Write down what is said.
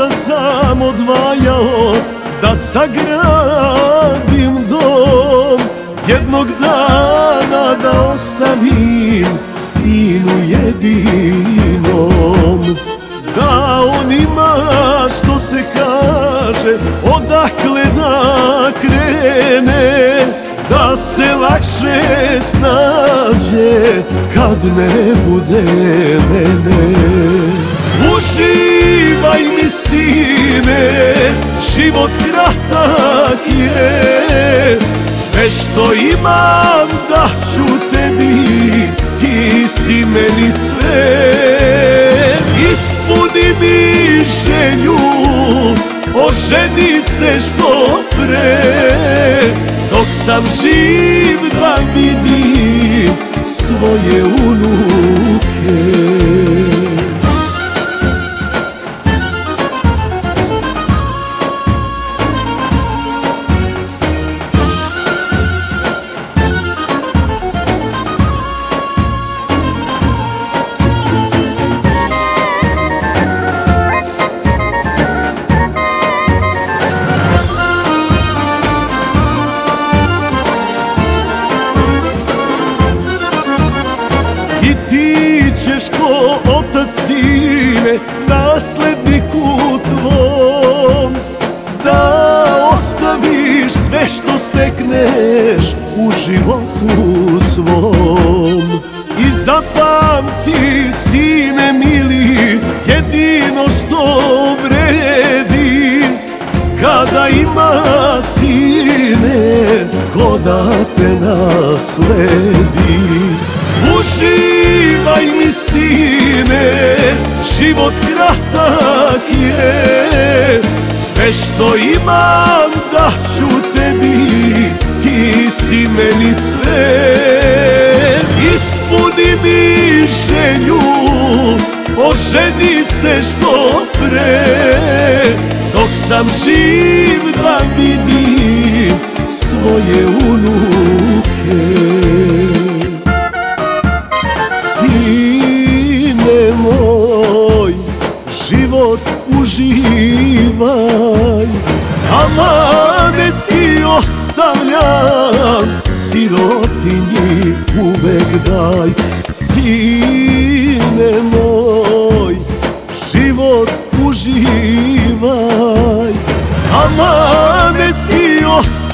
usta sam odvajao Da sagradim dom. Jednog dana da ostavim Sinu jedinom. Da on ima što se kaže Odakle da krene Da se lakše snađe Kad ne bude mene Uživaj mi sine Život kratak je. Sve što imam da ću tebi Ti si meni sve. Ispuni mi želju Oženi se što pre. Dok sam živ da vidim Svoje unuke otac sine Nasledniku tvom. Da ostaviš sve što stekneš U životu svom. I zapamti sine mili Jedino što vredi. Kada ima sine Ko da te nasledi Uživaj mi sine, život kratak je. Sve što imam da ću tebi, ti si meni sve. Ispuni mi želju, oženi se što pre. Dok sam živ da vidim svoje život uživaj. Amanet ti ostavljam, sirotinji uvek daj. Sine moj, život uživaj. Amanet ti ostavljam,